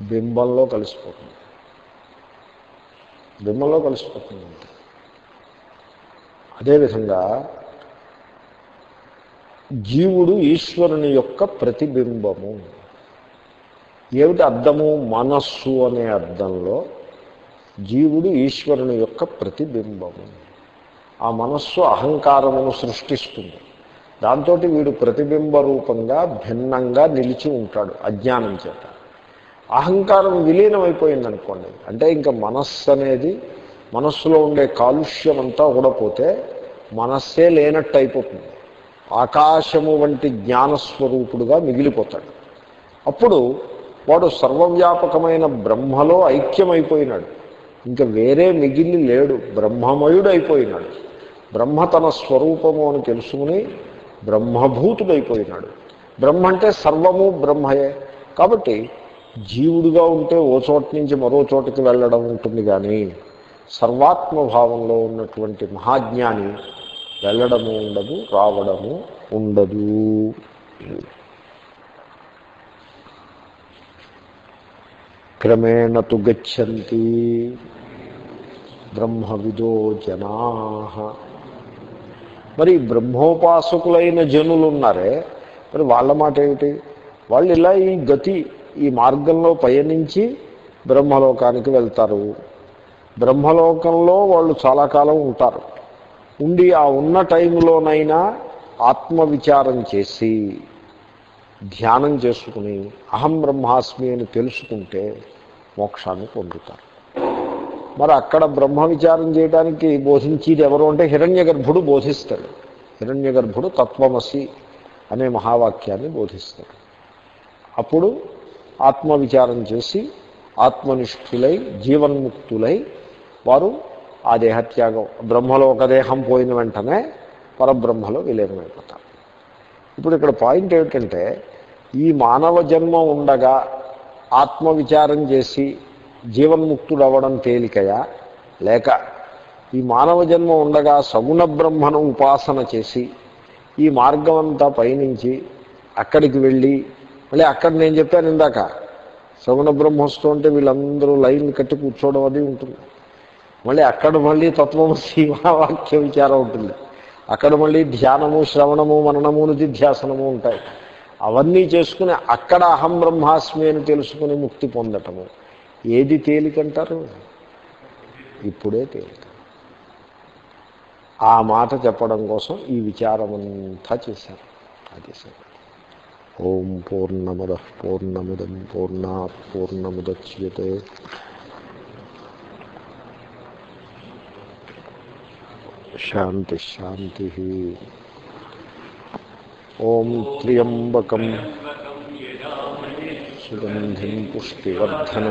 బింబంలో కలిసిపోతుంది. బింబంలో కలిసిపోతుంది. అదేవిధంగా జీవుడు ఈశ్వరుని యొక్క ప్రతిబింబము. ఏమిటి అర్థము? మనస్సు అనే అర్థంలో జీవుడు ఈశ్వరుని యొక్క ప్రతిబింబము. ఆ మనస్సు అహంకారమును సృష్టిస్తుంది. దాంతో వీడు ప్రతిబింబ రూపంగా భిన్నంగా నిలిచి ఉంటాడు అజ్ఞానం చేత. అహంకారం విలీనమైపోయిందనుకోండి అంటే ఇంకా మనస్సు అనేది మనస్సులో ఉండే కాలుష్యం అంతా ఊడపోతే మనస్సే లేనట్టు అయిపోతుంది ఆకాశము వంటి జ్ఞానస్వరూపుడుగా మిగిలిపోతాడు. అప్పుడు వాడు సర్వవ్యాపకమైన బ్రహ్మలో ఐక్యమైపోయినాడు. ఇంకా వేరే మిగిలి లేడు బ్రహ్మమయుడు అయిపోయినాడు బ్రహ్మ తన స్వరూపము అని తెలుసుకుని బ్రహ్మభూతుడైపోయినాడు. బ్రహ్మ అంటే సర్వము బ్రహ్మయే. కాబట్టి జీవుడుగా ఉంటే ఓ చోట నుంచి మరో చోటకి వెళ్ళడం ఉంటుంది కానీ సర్వాత్మభావంలో ఉన్నటువంటి మహాజ్ఞాని వెళ్ళడము ఉండదు రావడము ఉండదు. క్రమేణ తు గచ్చంతి. బ్రహ్మవిదో జనా. మరి బ్రహ్మోపాసకులైన జనులు ఉన్నారే మరి వాళ్ళ మాట ఏమిటి? వాళ్ళు ఇలా ఈ గతి ఈ మార్గంలో పయనించి బ్రహ్మలోకానికి వెళ్తారు. బ్రహ్మలోకంలో వాళ్ళు చాలా కాలం ఉంటారు. ఉండి ఆ ఉన్న టైంలోనైనా ఆత్మవిచారం చేసి ధ్యానం చేసుకుని అహం బ్రహ్మాస్మి అని తెలుసుకుంటే మోక్షాన్ని పొందుతారు. మరి అక్కడ బ్రహ్మ విచారం చేయడానికి బోధించేది ఎవరు అంటే హిరణ్య గర్భుడు బోధిస్తాడు. హిరణ్య గర్భుడు తత్వమసి అనే మహావాక్యాన్ని బోధిస్తాడు. అప్పుడు ఆత్మవిచారం చేసి ఆత్మనిష్ఠులై జీవన్ముక్తులై వారు ఆ దేహత్యాగం బ్రహ్మలో ఒక దేహం పోయిన వెంటనే పరబ్రహ్మలో విలీనమైపోతారు. ఇప్పుడు ఇక్కడ పాయింట్ ఏమిటంటే ఈ మానవ జన్మ ఉండగా ఆత్మవిచారం చేసి జీవన్ముక్తుడు అవ్వడం తేలికయా? లేక ఈ మానవ జన్మ ఉండగా సగుణ బ్రహ్మను ఉపాసన చేసి ఈ మార్గం అంతా పయనించి అక్కడికి వెళ్ళి మళ్ళీ అక్కడ నేను చెప్పాను ఇందాక సగుణ బ్రహ్మ వస్తుంటే వీళ్ళందరూ లైన్ కట్టి కూర్చోవడం అది ఉంటుంది. మళ్ళీ అక్కడ మళ్ళీ తత్వము వాక్య విచారం ఉంటుంది. అక్కడ మళ్ళీ ధ్యానము శ్రవణము మననము నిధిధ్యాసనము ఉంటాయి. అవన్నీ చేసుకుని అక్కడ అహం బ్రహ్మాస్మి అని తెలుసుకుని ముక్తి పొందటము. ఏది తేలికంటారు? ఇప్పుడే తేలిక. ఆ మాట చెప్పడం కోసం ఈ విచారమంతా చేశారు. అది సార్ ఓం పూర్ణముద పూర్ణమిదం పూర్ణా పూర్ణముద్యతే. शांति शांति ओम त्र्यंबक सुगंधि पुष्टिवर्धन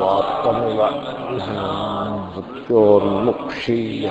वात्तमुवृत्ोन्मुक्षीय